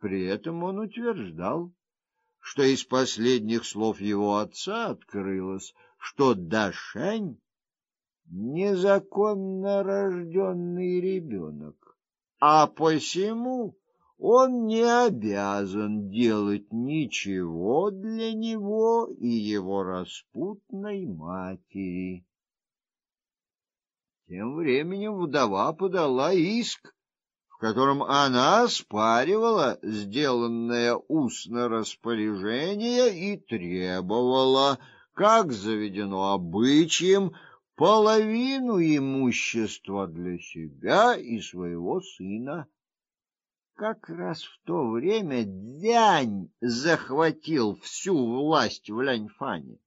При этом он утверждал, что из последних слов его отца открылось, что Дашань незаконно рожденный ребенок, а посему он не обязан делать ничего для него и его распутной матери. Тем временем вдова подала иск, в котором она оспаривала сделанное устное распоряжение и требовала, как заведено обычаем, половину имущества для себя и своего сына. Как раз в то время Дзянь захватил всю власть в Ляньфане.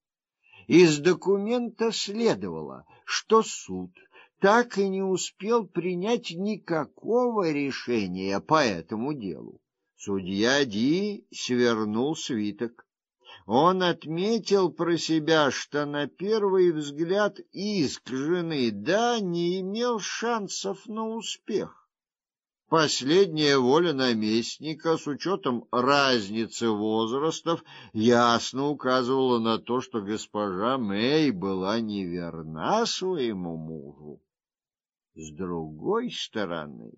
Из документа следовало, что суд так и не успел принять никакого решения по этому делу. Судья Ди свернул свиток. Он отметил про себя, что на первый взгляд иск жены да не имел шансов на успех. Последняя воля наместника с учетом разницы возрастов ясно указывала на то, что госпожа Мэй была неверна своему мужу. С другой стороны,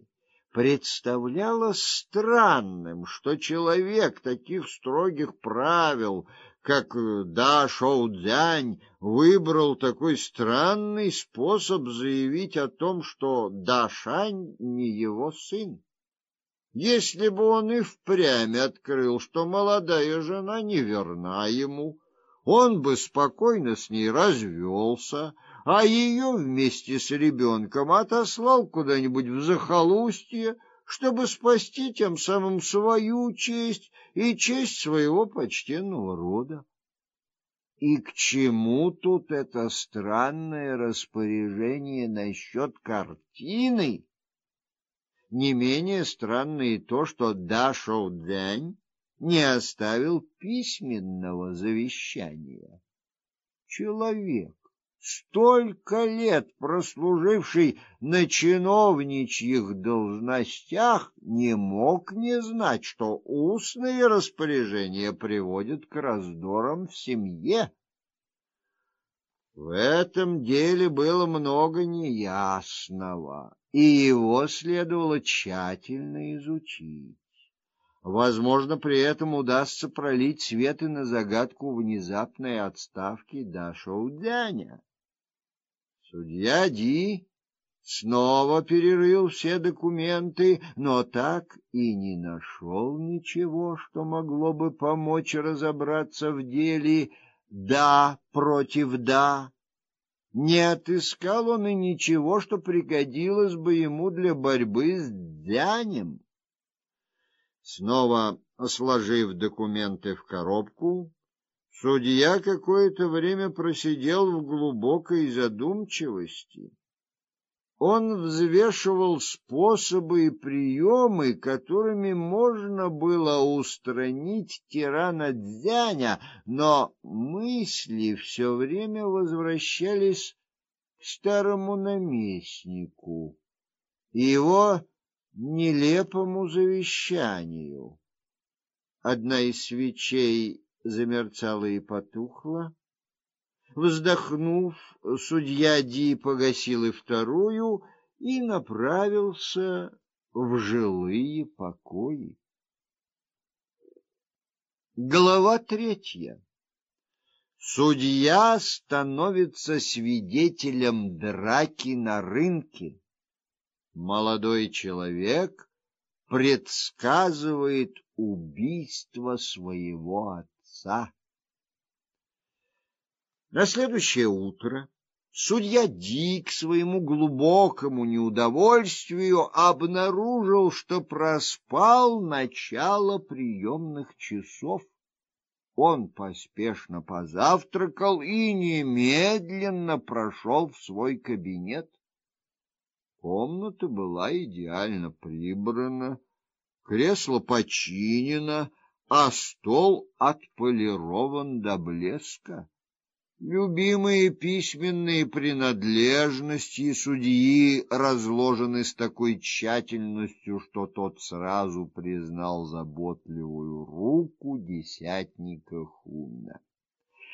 представляло странным, что человек таких строгих правил, как Да Шоудзянь, выбрал такой странный способ заявить о том, что Дашань не его сын. Если бы он и впрямь открыл, что молодая жена неверна ему, он бы спокойно с ней развелся, а ее вместе с ребенком отослал куда-нибудь в захолустье, чтобы спасти тем самым свою честь и честь своего почтенного рода. И к чему тут это странное распоряжение насчет картины? Не менее странно и то, что Да Шоудзянь не оставил письменного завещания. Человек, столько лет прослуживший на чиновничьих должностях, не мог не знать, что устные распоряжения приводят к раздорам в семье. В этом деле было много неясного, и его следовало тщательно изучить. Возможно, при этом удастся пролить свет и на загадку внезапной отставки Дашоудяня. Судья Ди снова перерыл все документы, но так и не нашел ничего, что могло бы помочь разобраться в деле «да» против «да». Не отыскал он и ничего, что пригодилось бы ему для борьбы с Дянем. Снова сложив документы в коробку, Судья какое-то время просидел в глубокой задумчивости. Он взвешивал способы и приемы, которыми можно было устранить тирана Дзяня, но мысли все время возвращались к старому наместнику и его нелепому завещанию. Одна из свечей замерцала и потухла. Вздохнув, судья Ди погасил и вторую и направился в жилые покои. Глава третья. Судья становится свидетелем драки на рынке. Молодой человек предсказывает убийство своего отца. На следующее утро судья Дик своему глубокому неудовольствию обнаружил, что проспал начало приемных часов. Он поспешно позавтракал и немедленно прошел в свой кабинет. Комната была идеально прибрана, кресло починено, а стол отполирован до блеска. Любимые письменные принадлежности судьи разложены с такой тщательностью, что тот сразу признал заботливую руку десятника Хуна.